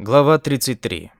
Глава 33.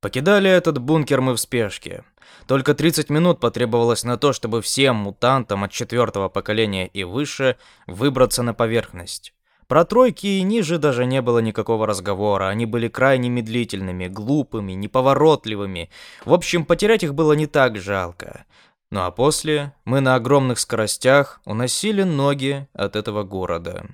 Покидали этот бункер мы в спешке. Только 30 минут потребовалось на то, чтобы всем мутантам от четвертого поколения и выше выбраться на поверхность. Про тройки и ниже даже не было никакого разговора. Они были крайне медлительными, глупыми, неповоротливыми. В общем, потерять их было не так жалко. Ну а после мы на огромных скоростях уносили ноги от этого города.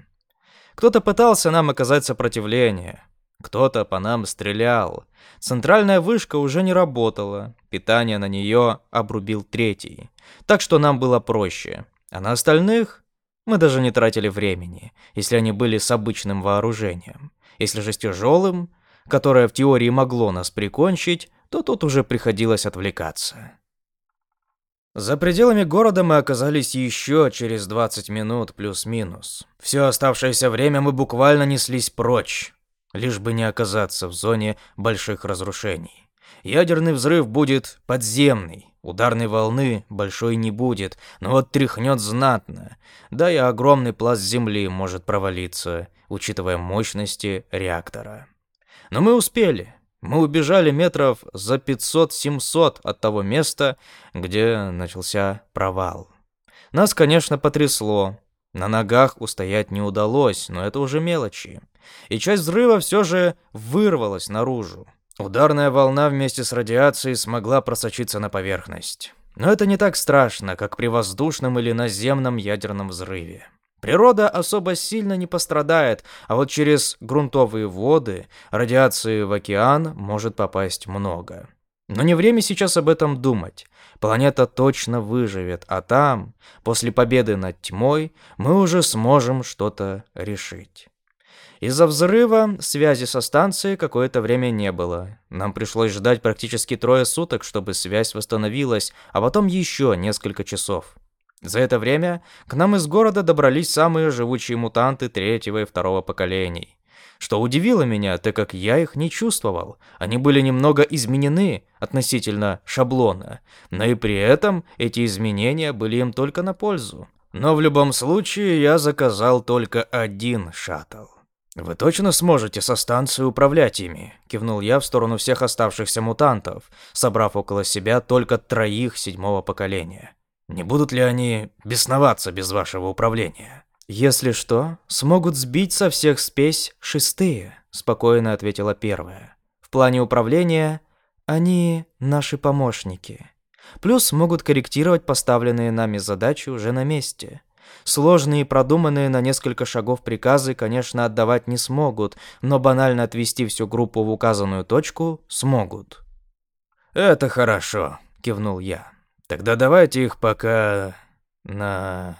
Кто-то пытался нам оказать сопротивление. Кто-то по нам стрелял. Центральная вышка уже не работала. Питание на нее обрубил третий. Так что нам было проще. А на остальных мы даже не тратили времени, если они были с обычным вооружением. Если же с тяжелым, которое в теории могло нас прикончить, то тут уже приходилось отвлекаться. За пределами города мы оказались еще через 20 минут плюс-минус. Все оставшееся время мы буквально неслись прочь, лишь бы не оказаться в зоне больших разрушений. Ядерный взрыв будет подземный, ударной волны большой не будет, но вот тряхнет знатно, да и огромный пласт земли может провалиться, учитывая мощности реактора. Но мы успели. Мы убежали метров за 500-700 от того места, где начался провал. Нас, конечно, потрясло. На ногах устоять не удалось, но это уже мелочи и часть взрыва все же вырвалась наружу. Ударная волна вместе с радиацией смогла просочиться на поверхность. Но это не так страшно, как при воздушном или наземном ядерном взрыве. Природа особо сильно не пострадает, а вот через грунтовые воды радиации в океан может попасть много. Но не время сейчас об этом думать. Планета точно выживет, а там, после победы над тьмой, мы уже сможем что-то решить. Из-за взрыва связи со станцией какое-то время не было. Нам пришлось ждать практически трое суток, чтобы связь восстановилась, а потом еще несколько часов. За это время к нам из города добрались самые живучие мутанты третьего и второго поколений. Что удивило меня, так как я их не чувствовал. Они были немного изменены относительно шаблона, но и при этом эти изменения были им только на пользу. Но в любом случае я заказал только один шаттл. «Вы точно сможете со станции управлять ими?» – кивнул я в сторону всех оставшихся мутантов, собрав около себя только троих седьмого поколения. «Не будут ли они бесноваться без вашего управления?» «Если что, смогут сбить со всех спесь шестые», – спокойно ответила первая. «В плане управления они наши помощники. Плюс могут корректировать поставленные нами задачи уже на месте». Сложные и продуманные на несколько шагов приказы, конечно, отдавать не смогут, но банально отвести всю группу в указанную точку смогут. «Это хорошо», — кивнул я. «Тогда давайте их пока... на...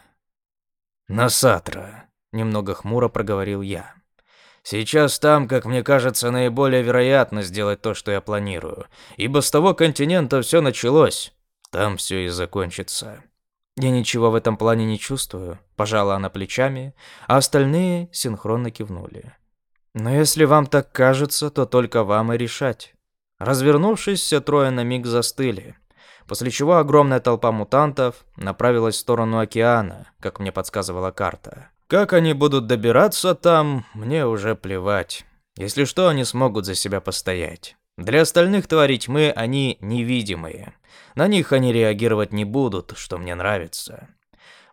на Сатра», — немного хмуро проговорил я. «Сейчас там, как мне кажется, наиболее вероятно сделать то, что я планирую, ибо с того континента все началось, там все и закончится». «Я ничего в этом плане не чувствую», – пожала она плечами, а остальные синхронно кивнули. «Но если вам так кажется, то только вам и решать». Развернувшись, все трое на миг застыли, после чего огромная толпа мутантов направилась в сторону океана, как мне подсказывала карта. Как они будут добираться там, мне уже плевать. Если что, они смогут за себя постоять. Для остальных тварей тьмы они невидимые. На них они реагировать не будут, что мне нравится.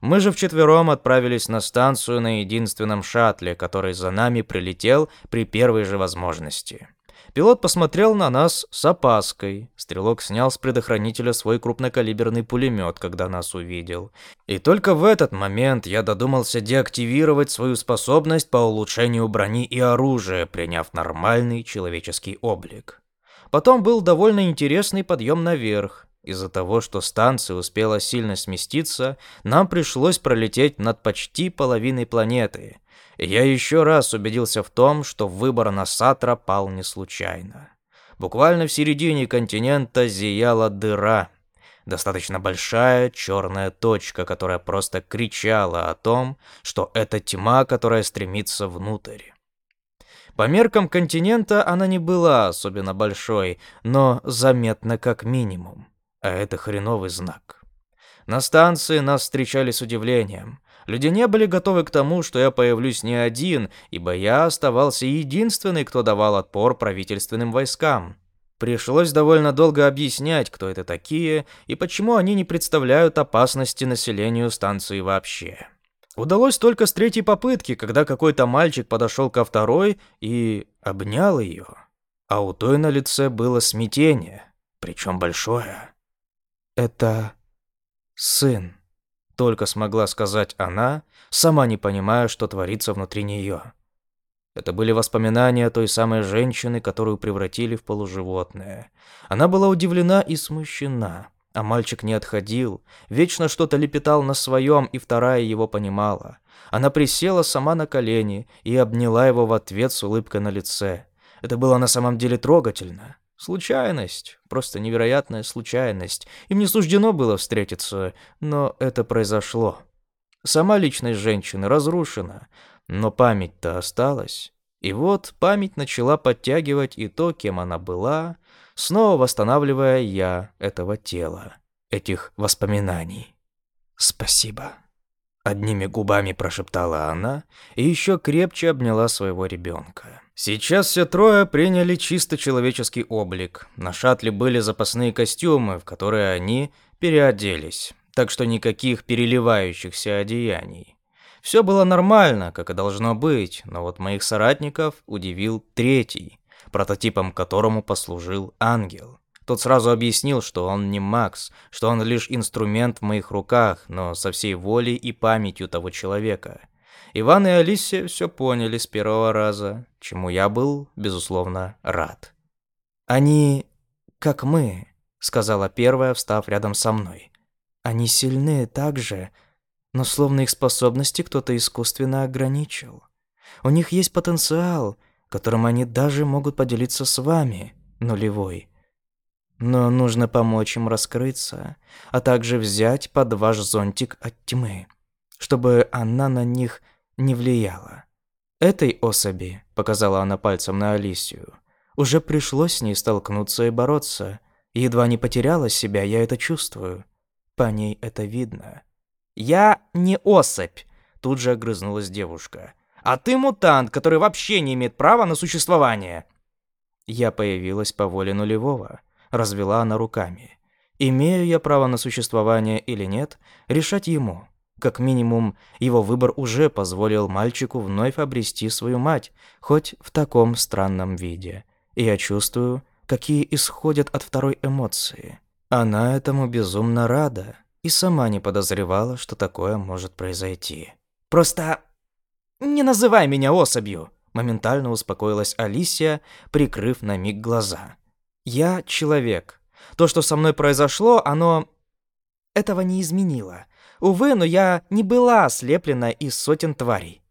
Мы же вчетвером отправились на станцию на единственном шаттле, который за нами прилетел при первой же возможности. Пилот посмотрел на нас с опаской. Стрелок снял с предохранителя свой крупнокалиберный пулемет, когда нас увидел. И только в этот момент я додумался деактивировать свою способность по улучшению брони и оружия, приняв нормальный человеческий облик. Потом был довольно интересный подъем наверх. Из-за того, что станция успела сильно сместиться, нам пришлось пролететь над почти половиной планеты. Я еще раз убедился в том, что выбор на Сатра пал не случайно. Буквально в середине континента зияла дыра. Достаточно большая черная точка, которая просто кричала о том, что это тьма, которая стремится внутрь. По меркам континента она не была особенно большой, но заметна как минимум. А это хреновый знак. На станции нас встречали с удивлением. Люди не были готовы к тому, что я появлюсь не один, ибо я оставался единственный, кто давал отпор правительственным войскам. Пришлось довольно долго объяснять, кто это такие и почему они не представляют опасности населению станции вообще. Удалось только с третьей попытки, когда какой-то мальчик подошел ко второй и обнял ее. А у той на лице было смятение, причем большое. «Это сын», — только смогла сказать она, сама не понимая, что творится внутри нее. Это были воспоминания той самой женщины, которую превратили в полуживотное. Она была удивлена и смущена, а мальчик не отходил, вечно что-то лепетал на своем, и вторая его понимала. Она присела сама на колени и обняла его в ответ с улыбкой на лице. Это было на самом деле трогательно. Случайность, просто невероятная случайность. Им не суждено было встретиться, но это произошло. Сама личность женщины разрушена, но память-то осталась. И вот память начала подтягивать и то, кем она была, снова восстанавливая я этого тела, этих воспоминаний. «Спасибо», — одними губами прошептала она и еще крепче обняла своего ребенка. Сейчас все трое приняли чисто человеческий облик. На шаттле были запасные костюмы, в которые они переоделись, так что никаких переливающихся одеяний. Все было нормально, как и должно быть, но вот моих соратников удивил третий, прототипом которому послужил ангел. Тот сразу объяснил, что он не Макс, что он лишь инструмент в моих руках, но со всей волей и памятью того человека. Иван и Алисия все поняли с первого раза, чему я был, безусловно, рад. «Они как мы», — сказала первая, встав рядом со мной. «Они сильны так же, но словно их способности кто-то искусственно ограничил. У них есть потенциал, которым они даже могут поделиться с вами, нулевой. Но нужно помочь им раскрыться, а также взять под ваш зонтик от тьмы, чтобы она на них не влияла. Этой особи, показала она пальцем на Алисию, уже пришлось с ней столкнуться и бороться. Едва не потеряла себя, я это чувствую. По ней это видно. «Я не особь», — тут же огрызнулась девушка. «А ты мутант, который вообще не имеет права на существование». Я появилась по воле нулевого, развела она руками. Имею я право на существование или нет, решать ему. Как минимум, его выбор уже позволил мальчику вновь обрести свою мать, хоть в таком странном виде. И я чувствую, какие исходят от второй эмоции. Она этому безумно рада и сама не подозревала, что такое может произойти. «Просто не называй меня особью!» Моментально успокоилась Алисия, прикрыв на миг глаза. «Я человек. То, что со мной произошло, оно... этого не изменило. Увы, но я не была ослеплена из сотен тварей.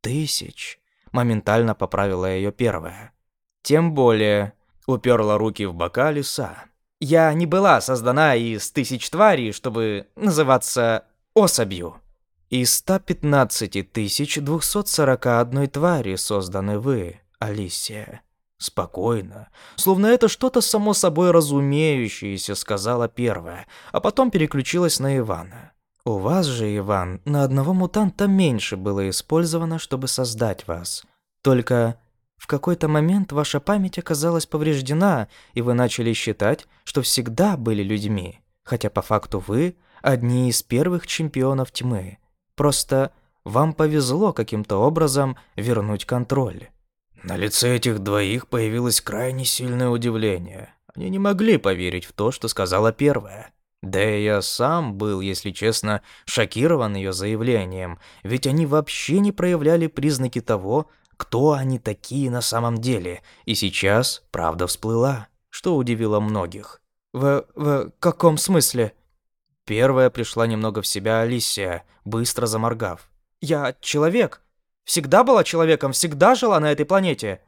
Тысяч. Моментально поправила ее первая. Тем более уперла руки в бока лиса. Я не была создана из тысяч тварей, чтобы называться особью. Из 115 241 твари созданы вы, Алисия. Спокойно, словно это что-то само собой разумеющееся, сказала первая, а потом переключилась на Ивана. У вас же, Иван, на одного мутанта меньше было использовано, чтобы создать вас. Только в какой-то момент ваша память оказалась повреждена, и вы начали считать, что всегда были людьми, хотя по факту вы одни из первых чемпионов тьмы. Просто вам повезло каким-то образом вернуть контроль. На лице этих двоих появилось крайне сильное удивление. Они не могли поверить в то, что сказала первая. Да и я сам был, если честно, шокирован ее заявлением, ведь они вообще не проявляли признаки того, кто они такие на самом деле, и сейчас правда всплыла, что удивило многих. «В... в каком смысле?» Первая пришла немного в себя Алисия, быстро заморгав. «Я человек. Всегда была человеком, всегда жила на этой планете».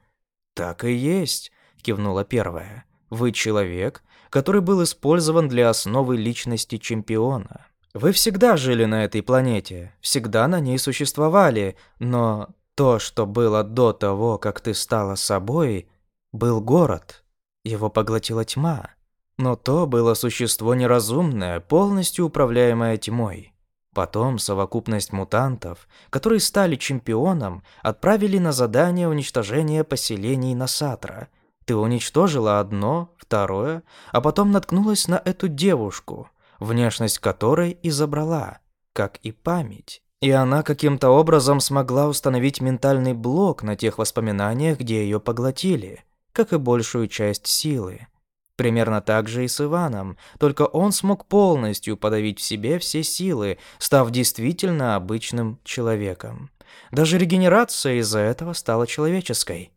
«Так и есть», — кивнула первая. «Вы человек, который был использован для основы личности чемпиона. Вы всегда жили на этой планете, всегда на ней существовали, но то, что было до того, как ты стала собой, был город. Его поглотила тьма. Но то было существо неразумное, полностью управляемое тьмой. Потом совокупность мутантов, которые стали чемпионом, отправили на задание уничтожения поселений Насатра. Ты уничтожила одно, второе, а потом наткнулась на эту девушку, внешность которой и забрала, как и память. И она каким-то образом смогла установить ментальный блок на тех воспоминаниях, где ее поглотили, как и большую часть силы. Примерно так же и с Иваном, только он смог полностью подавить в себе все силы, став действительно обычным человеком. Даже регенерация из-за этого стала человеческой.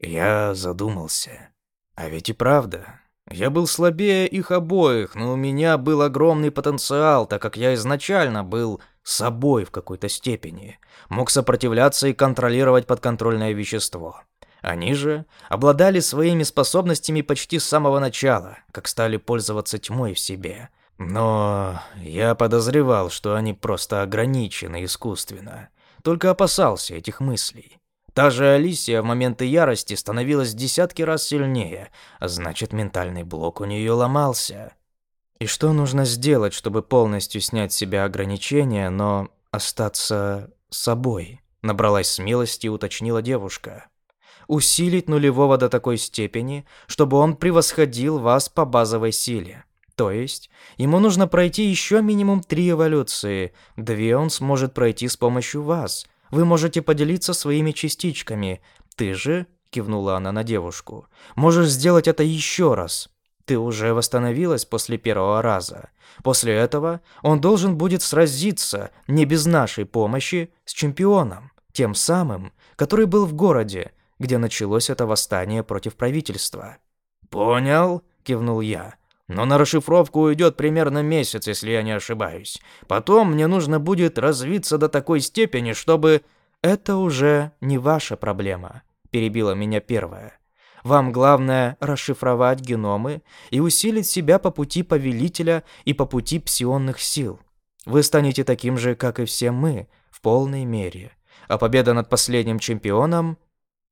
Я задумался. А ведь и правда, я был слабее их обоих, но у меня был огромный потенциал, так как я изначально был собой в какой-то степени, мог сопротивляться и контролировать подконтрольное вещество. Они же обладали своими способностями почти с самого начала, как стали пользоваться тьмой в себе. Но я подозревал, что они просто ограничены искусственно. Только опасался этих мыслей. Та же Алисия в моменты ярости становилась десятки раз сильнее, а значит, ментальный блок у нее ломался. И что нужно сделать, чтобы полностью снять с себя ограничения, но остаться собой? Набралась смелости и уточнила девушка. Усилить нулевого до такой степени, чтобы он превосходил вас по базовой силе. То есть, ему нужно пройти еще минимум три эволюции. Две он сможет пройти с помощью вас. Вы можете поделиться своими частичками. Ты же, кивнула она на девушку, можешь сделать это еще раз. Ты уже восстановилась после первого раза. После этого он должен будет сразиться, не без нашей помощи, с чемпионом, тем самым, который был в городе, где началось это восстание против правительства. «Понял», — кивнул я. «Но на расшифровку уйдет примерно месяц, если я не ошибаюсь. Потом мне нужно будет развиться до такой степени, чтобы...» «Это уже не ваша проблема», — перебила меня первая. Вам главное расшифровать геномы и усилить себя по пути повелителя и по пути псионных сил. Вы станете таким же, как и все мы, в полной мере. А победа над последним чемпионом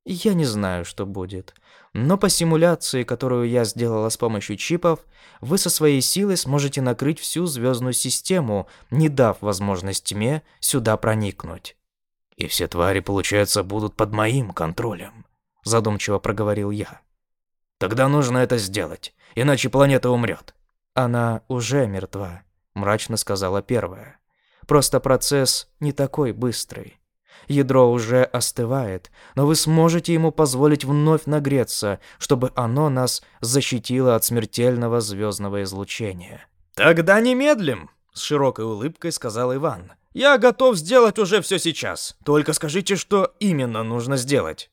я не знаю, что будет. Но по симуляции, которую я сделала с помощью чипов, вы со своей силой сможете накрыть всю звездную систему, не дав возможность тьме сюда проникнуть. И все твари, получается, будут под моим контролем задумчиво проговорил я. Тогда нужно это сделать, иначе планета умрет. Она уже мертва, мрачно сказала первая. Просто процесс не такой быстрый. Ядро уже остывает, но вы сможете ему позволить вновь нагреться, чтобы оно нас защитило от смертельного звездного излучения. Тогда немедлим, с широкой улыбкой сказал Иван. Я готов сделать уже все сейчас. Только скажите, что именно нужно сделать.